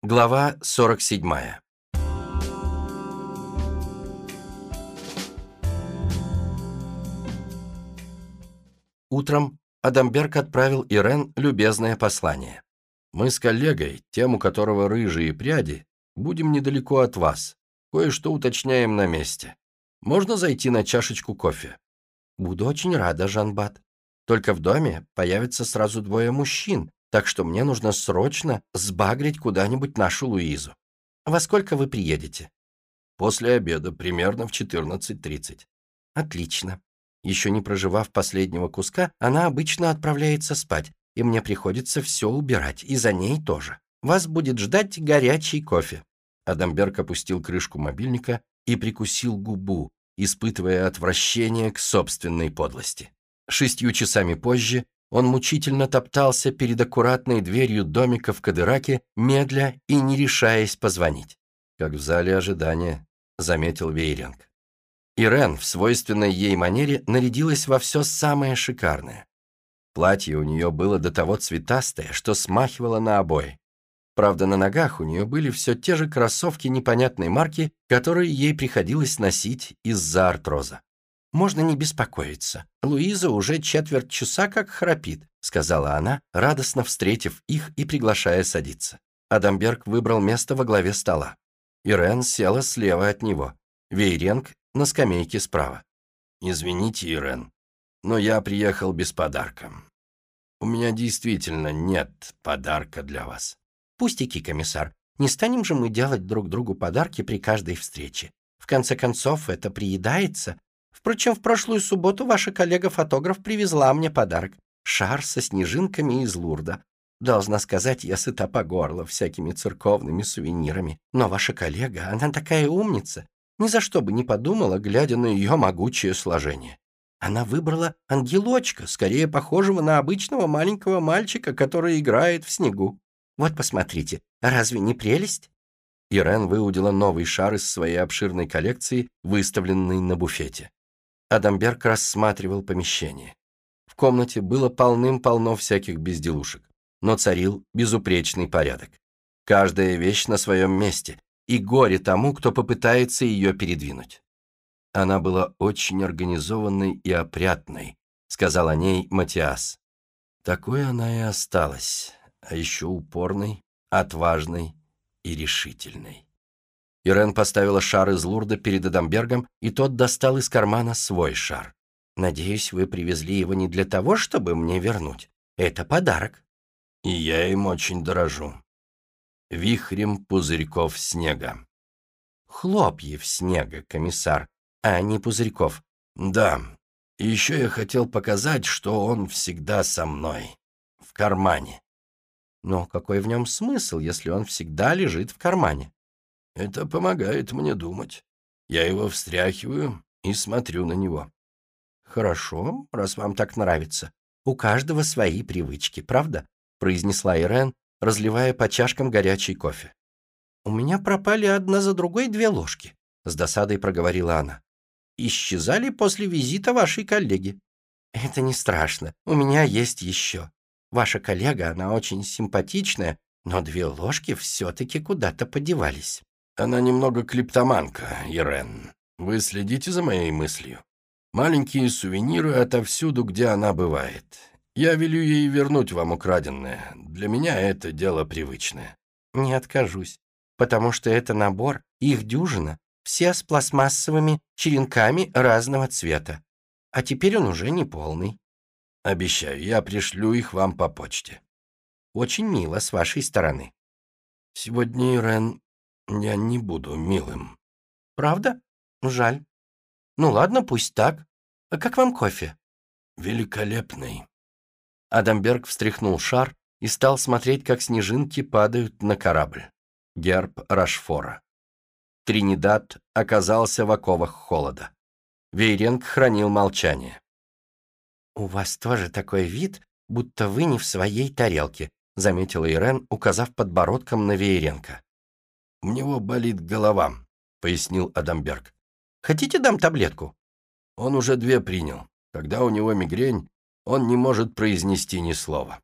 Глава 47 Утром Адамберг отправил Ирен любезное послание. «Мы с коллегой, тем, у которого рыжие пряди, будем недалеко от вас. Кое-что уточняем на месте. Можно зайти на чашечку кофе?» «Буду очень рада, Жанбат. Только в доме появится сразу двое мужчин, так что мне нужно срочно сбагрить куда-нибудь нашу Луизу. Во сколько вы приедете? После обеда, примерно в 14.30. Отлично. Еще не проживав последнего куска, она обычно отправляется спать, и мне приходится все убирать, и за ней тоже. Вас будет ждать горячий кофе. Адамберг опустил крышку мобильника и прикусил губу, испытывая отвращение к собственной подлости. Шестью часами позже он мучительно топтался перед аккуратной дверью домика в Кадыраке, медля и не решаясь позвонить. Как в зале ожидания, заметил Вейринг. Ирен в свойственной ей манере нарядилась во все самое шикарное. Платье у нее было до того цветастое, что смахивало на обои. Правда, на ногах у нее были все те же кроссовки непонятной марки, которые ей приходилось носить из-за артроза. «Можно не беспокоиться. Луиза уже четверть часа как храпит», сказала она, радостно встретив их и приглашая садиться. Адамберг выбрал место во главе стола. Ирен села слева от него. Вейренг на скамейке справа. «Извините, Ирен, но я приехал без подарка. У меня действительно нет подарка для вас». «Пустяки, комиссар. Не станем же мы делать друг другу подарки при каждой встрече. В конце концов, это приедается, Впрочем, в прошлую субботу ваша коллега-фотограф привезла мне подарок. Шар со снежинками из Лурда. Должна сказать, я сыта по горло всякими церковными сувенирами. Но ваша коллега, она такая умница. Ни за что бы не подумала, глядя на ее могучее сложение. Она выбрала ангелочка, скорее похожего на обычного маленького мальчика, который играет в снегу. Вот посмотрите, разве не прелесть? Ирен выудила новый шар из своей обширной коллекции, выставленный на буфете. Адамберг рассматривал помещение. В комнате было полным-полно всяких безделушек, но царил безупречный порядок. Каждая вещь на своем месте, и горе тому, кто попытается ее передвинуть. Она была очень организованной и опрятной, сказал о ней Матиас. Такой она и осталась, а еще упорной, отважной и решительной. Ирен поставила шар из Лурда перед Адамбергом, и тот достал из кармана свой шар. «Надеюсь, вы привезли его не для того, чтобы мне вернуть. Это подарок». «И я им очень дорожу. Вихрем пузырьков снега». «Хлопьев снега, комиссар, а не пузырьков». «Да. И еще я хотел показать, что он всегда со мной. В кармане». «Но какой в нем смысл, если он всегда лежит в кармане?» Это помогает мне думать. Я его встряхиваю и смотрю на него. «Хорошо, раз вам так нравится. У каждого свои привычки, правда?» произнесла Ирен, разливая по чашкам горячий кофе. «У меня пропали одна за другой две ложки», с досадой проговорила она. «Исчезали после визита вашей коллеги». «Это не страшно, у меня есть еще. Ваша коллега, она очень симпатичная, но две ложки все-таки куда-то подевались». Она немного клептоманка, Ирен. Вы следите за моей мыслью? Маленькие сувениры отовсюду, где она бывает. Я велю ей вернуть вам украденное. Для меня это дело привычное. Не откажусь, потому что это набор, их дюжина, все с пластмассовыми черенками разного цвета. А теперь он уже не полный. Обещаю, я пришлю их вам по почте. Очень мило с вашей стороны. Сегодня, Ирен, я не буду милым. Правда? Жаль. Ну ладно, пусть так. А как вам кофе? Великолепный. Адамберг встряхнул шар и стал смотреть, как снежинки падают на корабль. Герб Рашфора. Тринидад оказался в оковах холода. Вейренг хранил молчание. «У вас тоже такой вид, будто вы не в своей тарелке», заметила Ирен, указав подбородком на Вейренка. «У него болит голова», — пояснил Адамберг. «Хотите дам таблетку?» Он уже две принял. Когда у него мигрень, он не может произнести ни слова.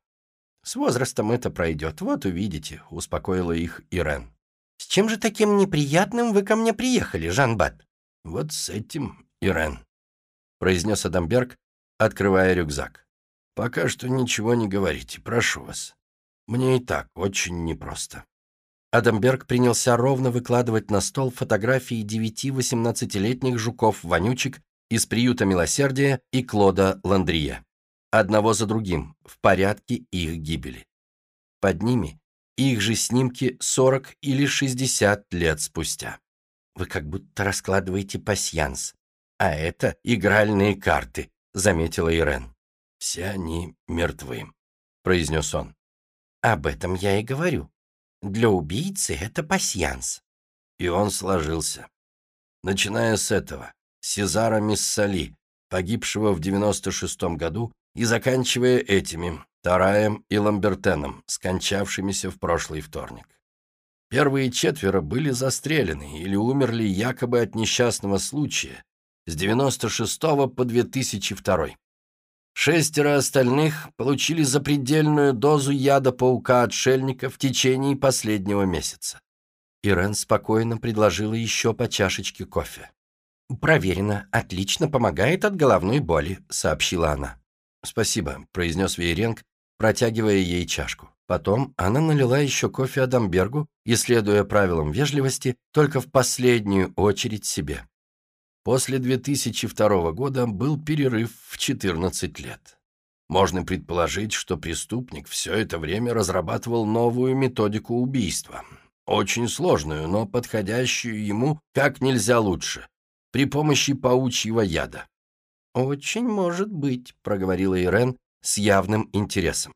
С возрастом это пройдет, вот увидите», — успокоила их Ирен. «С чем же таким неприятным вы ко мне приехали, Жан-Бат?» «Вот с этим, Ирен», — произнес Адамберг, открывая рюкзак. «Пока что ничего не говорите, прошу вас. Мне и так очень непросто». Адамберг принялся ровно выкладывать на стол фотографии девяти-восемнадцатилетних жуков-вонючек из приюта милосердия и Клода Ландрия. Одного за другим, в порядке их гибели. Под ними их же снимки 40 или 60 лет спустя. Вы как будто раскладываете пасьянс. А это игральные карты, заметила Ирен. Все они мертвы, произнес он. Об этом я и говорю. Для убийцы это пасьянс. И он сложился. Начиная с этого, Сезара Миссали, погибшего в 96 году, и заканчивая этими, Тараем и Ламбертеном, скончавшимися в прошлый вторник. Первые четверо были застрелены или умерли якобы от несчастного случая с 96 по 2002. Шестеро остальных получили запредельную дозу яда паука-отшельника в течение последнего месяца. Ирен спокойно предложила еще по чашечке кофе. «Проверено, отлично помогает от головной боли», — сообщила она. «Спасибо», — произнес Вейренг, протягивая ей чашку. Потом она налила еще кофе Адамбергу и, следуя правилам вежливости, только в последнюю очередь себе. После 2002 года был перерыв в 14 лет. Можно предположить, что преступник все это время разрабатывал новую методику убийства. Очень сложную, но подходящую ему как нельзя лучше, при помощи паучьего яда. «Очень может быть», — проговорила Ирен с явным интересом.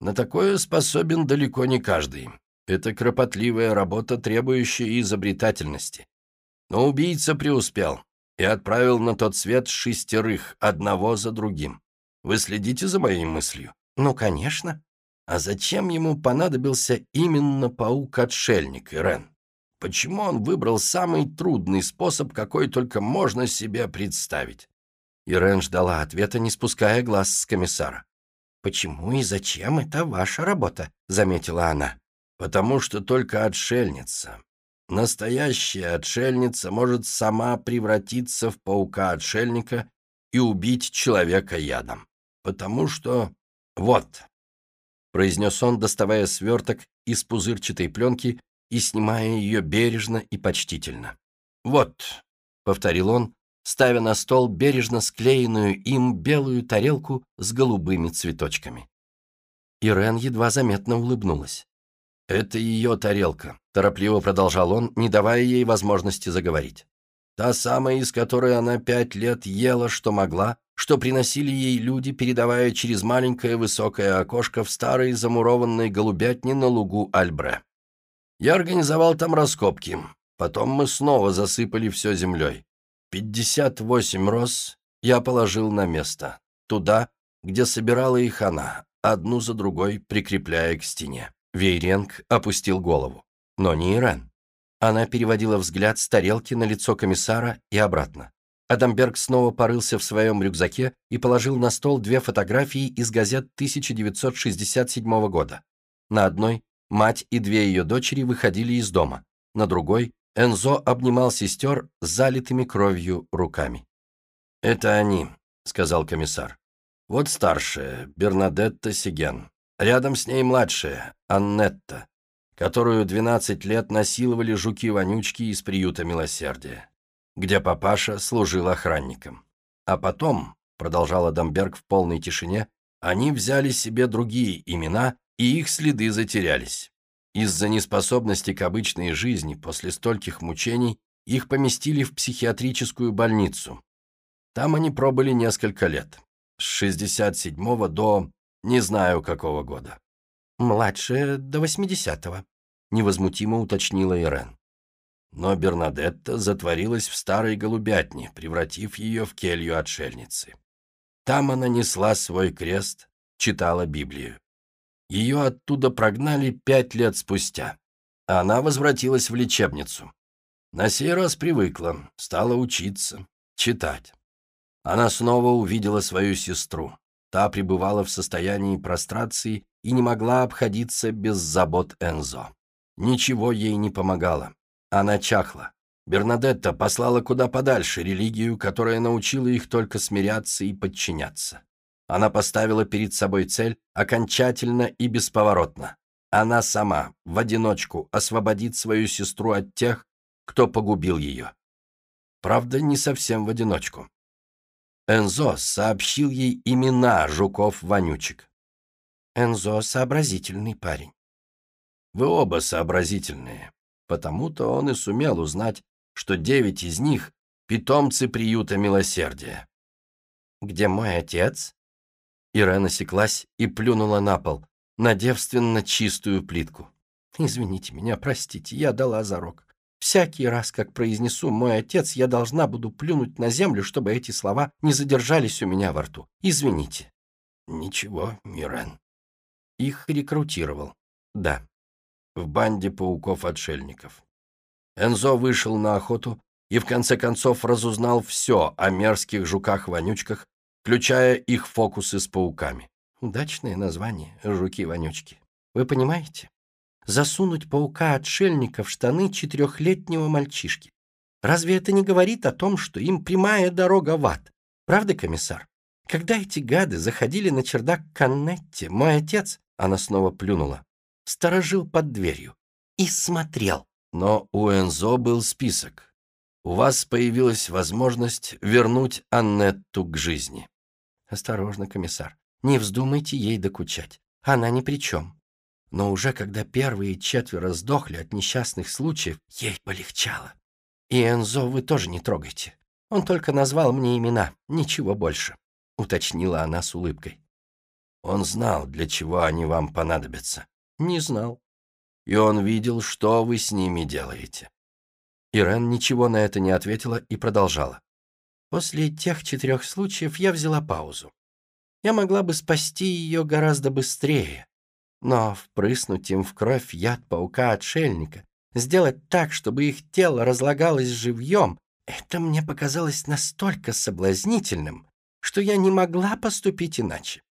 На такое способен далеко не каждый. Это кропотливая работа, требующая изобретательности. Но убийца преуспел и отправил на тот свет шестерых, одного за другим. Вы следите за моей мыслью? Ну, конечно. А зачем ему понадобился именно паук-отшельник, Ирен? Почему он выбрал самый трудный способ, какой только можно себе представить? Ирен ждала ответа, не спуская глаз с комиссара. «Почему и зачем это ваша работа?» — заметила она. «Потому что только отшельница, настоящая отшельница может сама превратиться в паука-отшельника и убить человека ядом. Потому что... Вот!» — произнес он, доставая сверток из пузырчатой пленки и снимая ее бережно и почтительно. «Вот», — повторил он, ставя на стол бережно склеенную им белую тарелку с голубыми цветочками. Ирен едва заметно улыбнулась. «Это ее тарелка», — торопливо продолжал он, не давая ей возможности заговорить. «Та самая, из которой она пять лет ела, что могла, что приносили ей люди, передавая через маленькое высокое окошко в старой замурованной голубятне на лугу Альбре. Я организовал там раскопки. Потом мы снова засыпали все землей. 58 роз я положил на место, туда, где собирала их она, одну за другой прикрепляя к стене. Вейренг опустил голову. Но не Ирен. Она переводила взгляд с тарелки на лицо комиссара и обратно. Адамберг снова порылся в своем рюкзаке и положил на стол две фотографии из газет 1967 года. На одной мать и две ее дочери выходили из дома, на другой Энзо обнимал сестер с залитыми кровью руками. «Это они», — сказал комиссар. «Вот старшая, Бернадетта Сиген. Рядом с ней младшая, Аннетта, которую 12 лет насиловали жуки-вонючки из приюта милосердия, где папаша служил охранником. А потом, — продолжал Адамберг в полной тишине, — они взяли себе другие имена, и их следы затерялись. Из-за неспособности к обычной жизни после стольких мучений их поместили в психиатрическую больницу. Там они пробыли несколько лет. С 67 до не знаю какого года. «Младшая до 80-го», — невозмутимо уточнила Ирен. Но Бернадетта затворилась в старой голубятне, превратив ее в келью отшельницы. Там она несла свой крест, читала Библию. Ее оттуда прогнали пять лет спустя. Она возвратилась в лечебницу. На сей раз привыкла, стала учиться, читать. Она снова увидела свою сестру. Та пребывала в состоянии прострации и не могла обходиться без забот Энзо. Ничего ей не помогало. Она чахла. Бернадетта послала куда подальше религию, которая научила их только смиряться и подчиняться. Она поставила перед собой цель окончательно и бесповоротно. Она сама, в одиночку, освободит свою сестру от тех, кто погубил ее. Правда, не совсем в одиночку. Энзо сообщил ей имена жуков-вонючек. Энзо — сообразительный парень. Вы оба сообразительные. Потому-то он и сумел узнать, что девять из них — питомцы приюта милосердия. «Где мой отец?» Ирена осеклась и плюнула на пол, на девственно чистую плитку. «Извините меня, простите, я дала зарок. Всякий раз, как произнесу «мой отец», я должна буду плюнуть на землю, чтобы эти слова не задержались у меня во рту. Извините». «Ничего, Мирен». Их рекрутировал. Да. В банде пауков-отшельников. Энзо вышел на охоту и в конце концов разузнал все о мерзких жуках-вонючках, включая их фокусы с пауками. Удачное название «жуки-вонючки». Вы понимаете? Засунуть паука-отшельника в штаны четырехлетнего мальчишки. Разве это не говорит о том, что им прямая дорога в ад? Правда, комиссар? Когда эти гады заходили на чердак Каннетти, мой отец, она снова плюнула, сторожил под дверью и смотрел. Но у Энзо был список. У вас появилась возможность вернуть Аннетту к жизни. Осторожно, комиссар. Не вздумайте ей докучать. Она ни при чем. Но уже когда первые четверо сдохли от несчастных случаев, ей полегчало. И Энзо вы тоже не трогайте. Он только назвал мне имена, ничего больше», — уточнила она с улыбкой. «Он знал, для чего они вам понадобятся». «Не знал и он видел, что вы с ними делаете». Ирен ничего на это не ответила и продолжала. «После тех четырех случаев я взяла паузу. Я могла бы спасти ее гораздо быстрее, но впрыснуть им в кровь яд паука-отшельника, сделать так, чтобы их тело разлагалось живьем, это мне показалось настолько соблазнительным, что я не могла поступить иначе.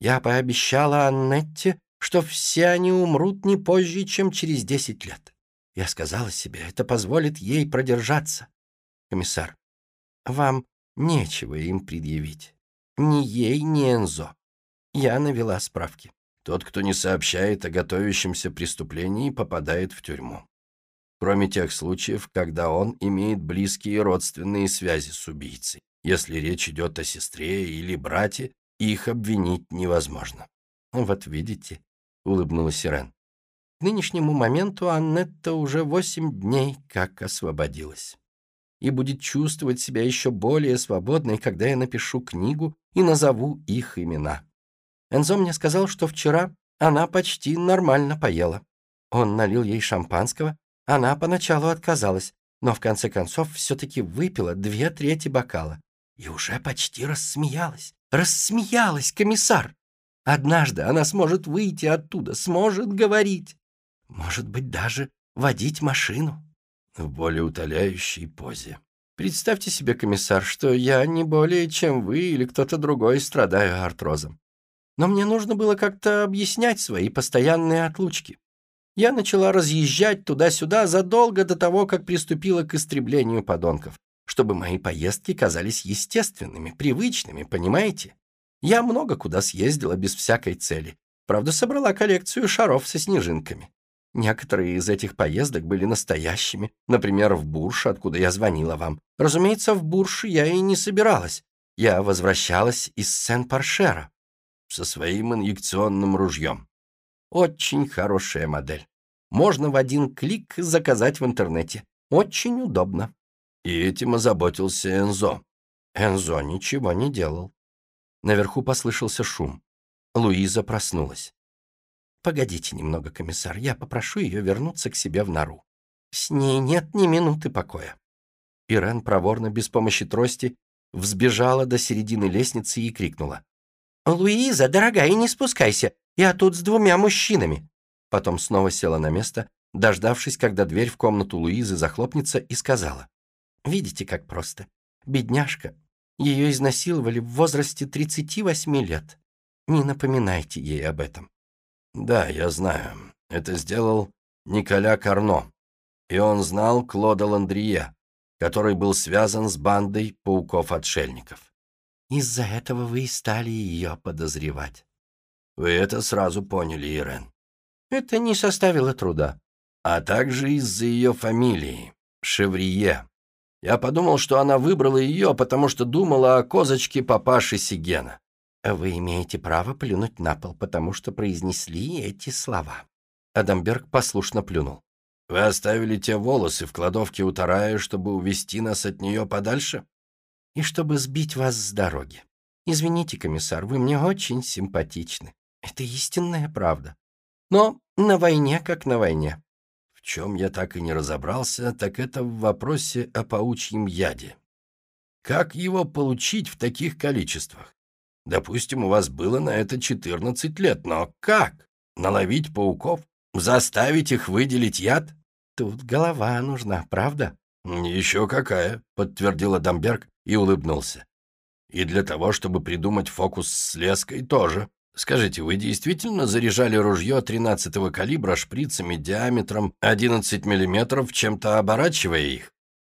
Я пообещала Аннетте, что все они умрут не позже, чем через десять лет. Я сказала себе, это позволит ей продержаться. Комиссар, вам нечего им предъявить. Ни ей, ни Энзо. Я навела справки. Тот, кто не сообщает о готовящемся преступлении, попадает в тюрьму. Кроме тех случаев, когда он имеет близкие родственные связи с убийцей. Если речь идет о сестре или брате, их обвинить невозможно. Вот видите, — улыбнулась Сирен. К нынешнему моменту Аннетта уже восемь дней как освободилась. И будет чувствовать себя еще более свободной, когда я напишу книгу и назову их имена. Энзо мне сказал, что вчера она почти нормально поела. Он налил ей шампанского, она поначалу отказалась, но в конце концов все-таки выпила две трети бокала. И уже почти рассмеялась. Рассмеялась, комиссар! Однажды она сможет выйти оттуда, сможет говорить. Может быть, даже водить машину. В более утоляющей позе. Представьте себе, комиссар, что я не более, чем вы или кто-то другой страдаю артрозом. Но мне нужно было как-то объяснять свои постоянные отлучки. Я начала разъезжать туда-сюда задолго до того, как приступила к истреблению подонков, чтобы мои поездки казались естественными, привычными, понимаете? Я много куда съездила без всякой цели. Правда, собрала коллекцию шаров со снежинками. Некоторые из этих поездок были настоящими, например, в Бурш, откуда я звонила вам. Разумеется, в Бурш я и не собиралась. Я возвращалась из Сен-Паршера. Со своим инъекционным ружьем. Очень хорошая модель. Можно в один клик заказать в интернете. Очень удобно. И этим озаботился Энзо. Энзо ничего не делал. Наверху послышался шум. Луиза проснулась. «Погодите немного, комиссар, я попрошу ее вернуться к себе в нору. С ней нет ни минуты покоя». Ирен проворно, без помощи трости, взбежала до середины лестницы и крикнула. «Луиза, дорогая, не спускайся, я тут с двумя мужчинами». Потом снова села на место, дождавшись, когда дверь в комнату Луизы захлопнется, и сказала. «Видите, как просто. Бедняжка, ее изнасиловали в возрасте 38 лет. Не напоминайте ей об этом. Да, я знаю. Это сделал Николя Карно. И он знал Клода Ландрие, который был связан с бандой пауков-отшельников. Из-за этого вы и стали ее подозревать. Вы это сразу поняли, Ирен. Это не составило труда. А также из-за ее фамилии — Шеврие. Я подумал, что она выбрала ее, потому что думала о козочке папаши Сигена. Вы имеете право плюнуть на пол, потому что произнесли эти слова. Адамберг послушно плюнул. Вы оставили те волосы в кладовке у Тарая, чтобы увести нас от нее подальше? И чтобы сбить вас с дороги. Извините, комиссар, вы мне очень симпатичны. Это истинная правда. Но на войне как на войне. В чем я так и не разобрался, так это в вопросе о паучьем яде. Как его получить в таких количествах? Допустим, у вас было на это 14 лет, но как? Наловить пауков? Заставить их выделить яд? Тут голова нужна, правда? Еще какая, подтвердил Адамберг и улыбнулся. И для того, чтобы придумать фокус с леской, тоже. Скажите, вы действительно заряжали ружье 13-го калибра шприцами диаметром 11 миллиметров, чем-то оборачивая их?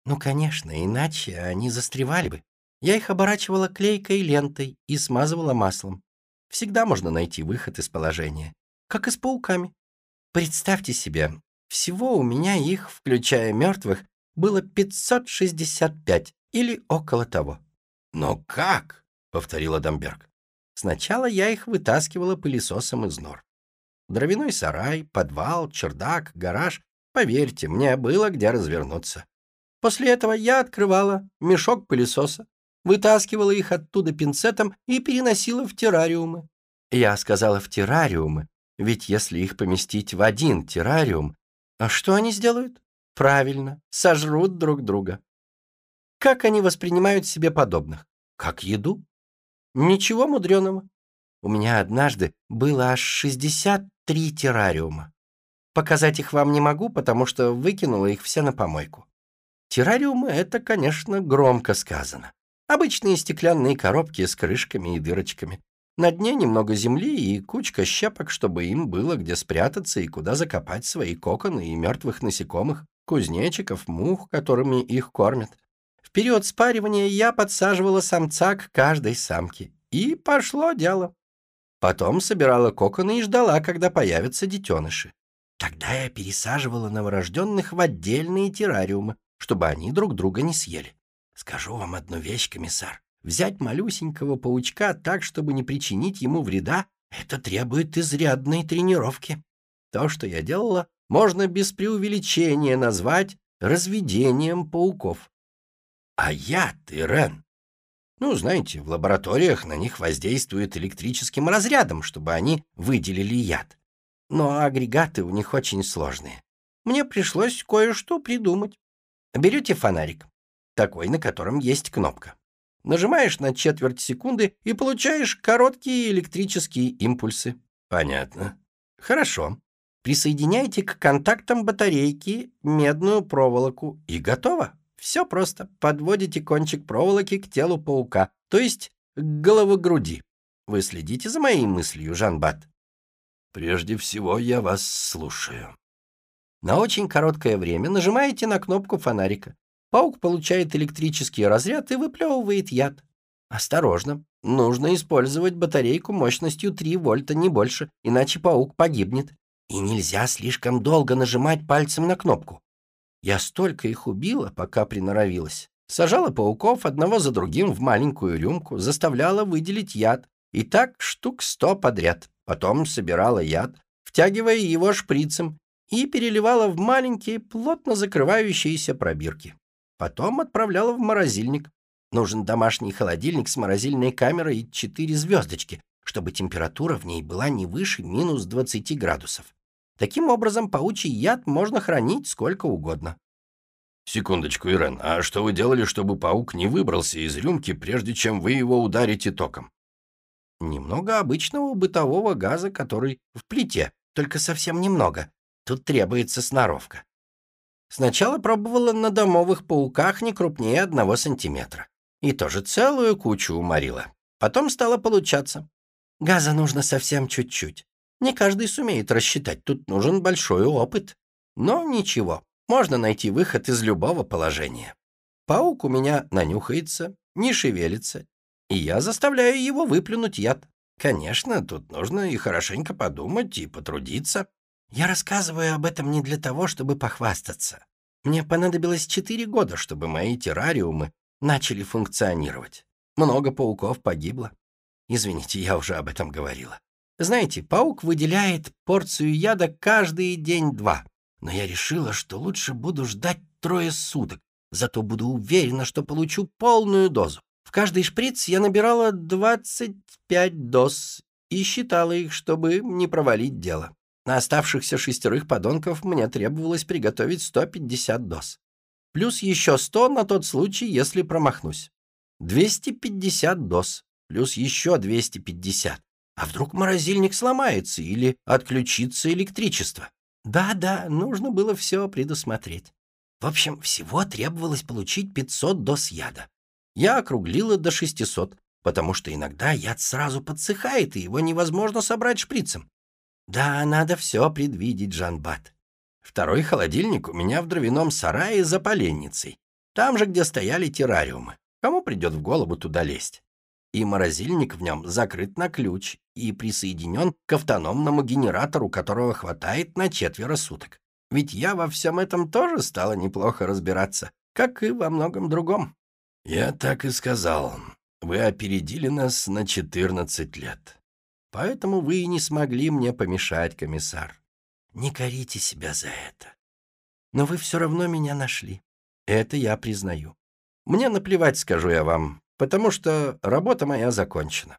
Ну, конечно, иначе они застревали бы. Я их оборачивала клейкой лентой и смазывала маслом. Всегда можно найти выход из положения. Как и с пауками. Представьте себе, всего у меня их, включая мертвых, было 565 или около того. «Но как?» — повторил Адамберг. «Сначала я их вытаскивала пылесосом из нор. Дровяной сарай, подвал, чердак, гараж. Поверьте, мне было где развернуться. После этого я открывала мешок пылесоса, вытаскивала их оттуда пинцетом и переносила в террариумы. Я сказала в террариумы, ведь если их поместить в один террариум, а что они сделают? Правильно, сожрут друг друга. Как они воспринимают себе подобных? Как еду? Ничего мудреного. У меня однажды было аж 63 террариума. Показать их вам не могу, потому что выкинула их все на помойку. Террариумы — это, конечно, громко сказано. Обычные стеклянные коробки с крышками и дырочками. На дне немного земли и кучка щепок, чтобы им было где спрятаться и куда закопать свои коконы и мертвых насекомых, кузнечиков, мух, которыми их кормят. В период спаривания я подсаживала самца к каждой самке. И пошло дело. Потом собирала коконы и ждала, когда появятся детеныши. Тогда я пересаживала новорожденных в отдельные террариумы, чтобы они друг друга не съели. Скажу вам одну вещь, комиссар. Взять малюсенького паучка так, чтобы не причинить ему вреда, это требует изрядной тренировки. То, что я делала, можно без преувеличения назвать разведением пауков. А яд, Ирен? Ну, знаете, в лабораториях на них воздействует электрическим разрядом, чтобы они выделили яд. Но агрегаты у них очень сложные. Мне пришлось кое-что придумать. Берете фонарик, такой, на котором есть кнопка. Нажимаешь на четверть секунды и получаешь короткие электрические импульсы. Понятно. Хорошо. Присоединяйте к контактам батарейки медную проволоку и готово. Все просто. Подводите кончик проволоки к телу паука, то есть к головогруди. Вы следите за моей мыслью, Жан-Бат? Прежде всего, я вас слушаю. На очень короткое время нажимаете на кнопку фонарика. Паук получает электрический разряд и выплевывает яд. Осторожно, нужно использовать батарейку мощностью 3 вольта, не больше, иначе паук погибнет. И нельзя слишком долго нажимать пальцем на кнопку. Я столько их убила, пока приноровилась. Сажала пауков одного за другим в маленькую рюмку, заставляла выделить яд. И так штук сто подряд. Потом собирала яд, втягивая его шприцем, и переливала в маленькие, плотно закрывающиеся пробирки. Потом отправляла в морозильник. Нужен домашний холодильник с морозильной камерой и четыре звездочки, чтобы температура в ней была не выше минус 20 градусов. Таким образом, паучий яд можно хранить сколько угодно. Секундочку, Ирен, а что вы делали, чтобы паук не выбрался из рюмки, прежде чем вы его ударите током? Немного обычного бытового газа, который в плите, только совсем немного. Тут требуется сноровка. Сначала пробовала на домовых пауках не крупнее одного сантиметра. И тоже целую кучу уморила. Потом стало получаться. Газа нужно совсем чуть-чуть. Не каждый сумеет рассчитать, тут нужен большой опыт. Но ничего, можно найти выход из любого положения. Паук у меня нанюхается, не шевелится, и я заставляю его выплюнуть яд. Конечно, тут нужно и хорошенько подумать, и потрудиться. Я рассказываю об этом не для того, чтобы похвастаться. Мне понадобилось четыре года, чтобы мои террариумы начали функционировать. Много пауков погибло. Извините, я уже об этом говорила. Знаете, паук выделяет порцию яда каждый день-два. Но я решила, что лучше буду ждать трое суток, зато буду уверена, что получу полную дозу. В каждый шприц я набирала 25 доз и считала их, чтобы не провалить дело. На оставшихся шестерых подонков мне требовалось приготовить 150 доз. Плюс еще 100 на тот случай, если промахнусь. 250 доз, плюс еще 250. А вдруг морозильник сломается или отключится электричество? Да-да, нужно было все предусмотреть. В общем, всего требовалось получить 500 доз яда. Я округлила до 600, потому что иногда яд сразу подсыхает, и его невозможно собрать шприцем. Да, надо все предвидеть, Жанбат. Второй холодильник у меня в дровяном сарае за поленницей. Там же, где стояли террариумы. Кому придет в голову туда лезть? И морозильник в нем закрыт на ключ и присоединен к автономному генератору, которого хватает на четверо суток. Ведь я во всем этом тоже стала неплохо разбираться, как и во многом другом. Я так и сказал. Вы опередили нас на 14 лет. Поэтому вы и не смогли мне помешать, комиссар. Не корите себя за это. Но вы все равно меня нашли. Это я признаю. Мне наплевать, скажу я вам, потому что работа моя закончена.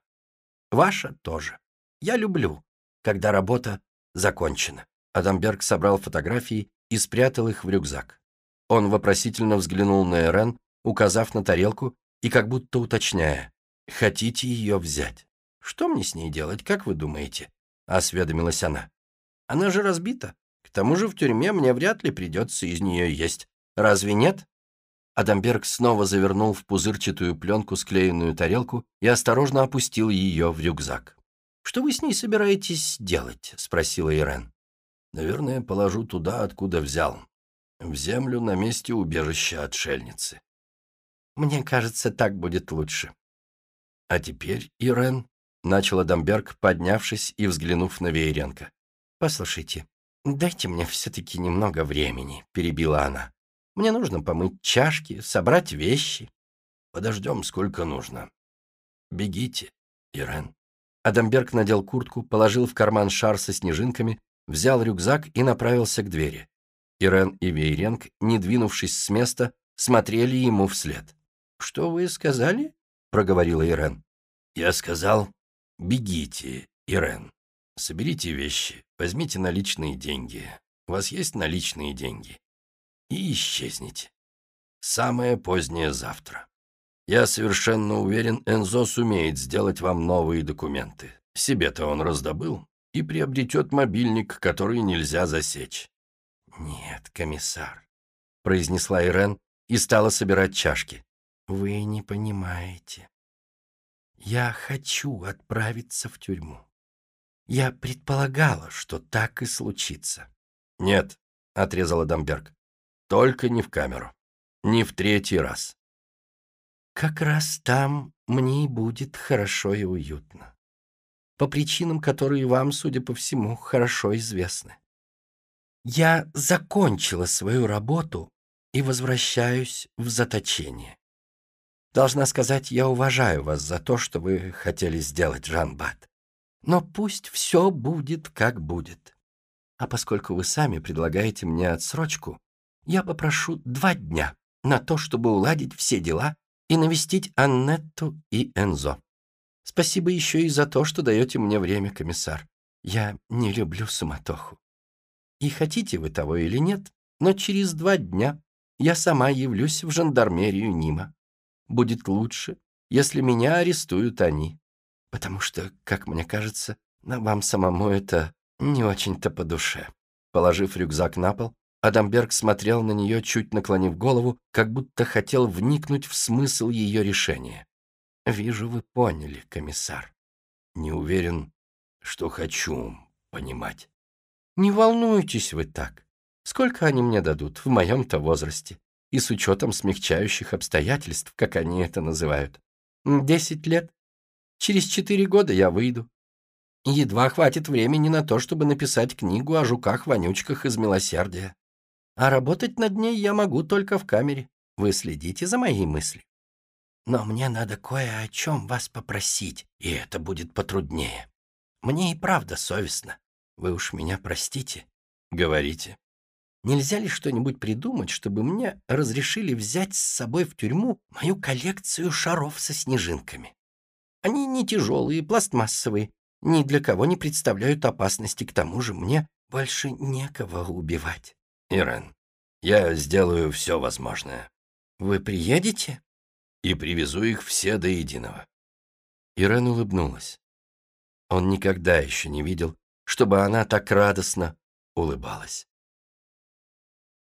Ваша тоже. Я люблю, когда работа закончена. Адамберг собрал фотографии и спрятал их в рюкзак. Он вопросительно взглянул на Эрен, указав на тарелку и как будто уточняя, «Хотите ее взять?» «Что мне с ней делать, как вы думаете?» — осведомилась она. «Она же разбита. К тому же в тюрьме мне вряд ли придется из нее есть. Разве нет?» Адамберг снова завернул в пузырчатую пленку склеенную тарелку и осторожно опустил ее в рюкзак. «Что вы с ней собираетесь делать?» — спросила Ирен. «Наверное, положу туда, откуда взял. В землю на месте убежища отшельницы». «Мне кажется, так будет лучше». «А теперь, Ирен, начал Адамберг, поднявшись и взглянув на Вееренко. «Послушайте, дайте мне все-таки немного времени», — перебила она. «Мне нужно помыть чашки, собрать вещи». «Подождем, сколько нужно. Бегите, Ирен». Адамберг надел куртку, положил в карман шар со снежинками, взял рюкзак и направился к двери. Ирен и Вейренг, не двинувшись с места, смотрели ему вслед. «Что вы сказали?» — проговорила Ирен. «Я сказал, Бегите, Ирен. Соберите вещи, возьмите наличные деньги. У вас есть наличные деньги? И исчезните. Самое позднее завтра. Я совершенно уверен, Энзо сумеет сделать вам новые документы. Себе-то он раздобыл и приобретет мобильник, который нельзя засечь. «Нет, комиссар», — произнесла Ирен и стала собирать чашки. «Вы не понимаете. Я хочу отправиться в тюрьму. Я предполагала, что так и случится. Нет, отрезал Адамберг. Только не в камеру. Не в третий раз. Как раз там мне и будет хорошо и уютно. По причинам, которые вам, судя по всему, хорошо известны. Я закончила свою работу и возвращаюсь в заточение. Должна сказать, я уважаю вас за то, что вы хотели сделать, Жан Бат. Но пусть все будет, как будет. А поскольку вы сами предлагаете мне отсрочку, я попрошу два дня на то, чтобы уладить все дела и навестить Аннетту и Энзо. Спасибо еще и за то, что даете мне время, комиссар. Я не люблю суматоху. И хотите вы того или нет, но через два дня я сама явлюсь в жандармерию Нима будет лучше, если меня арестуют они. Потому что, как мне кажется, вам самому это не очень-то по душе». Положив рюкзак на пол, Адамберг смотрел на нее, чуть наклонив голову, как будто хотел вникнуть в смысл ее решения. «Вижу, вы поняли, комиссар». «Не уверен, что хочу понимать. Не волнуйтесь вы так. Сколько они мне дадут в моем-то возрасте? И с учетом смягчающих обстоятельств, как они это называют. Десять лет. Через четыре года я выйду. Едва хватит времени на то, чтобы написать книгу о жуках-вонючках из милосердия. А работать над ней я могу только в камере. Вы следите за моей мыслью. Но мне надо кое о чем вас попросить, и это будет потруднее. Мне и правда совестно. Вы уж меня простите. Говорите. Нельзя ли что-нибудь придумать, чтобы мне разрешили взять с собой в тюрьму мою коллекцию шаров со снежинками? Они не тяжелые, пластмассовые, ни для кого не представляют опасности, к тому же мне больше некого убивать. Ирен, я сделаю все возможное. Вы приедете? И привезу их все до единого. Ирен улыбнулась. Он никогда еще не видел, чтобы она так радостно улыбалась.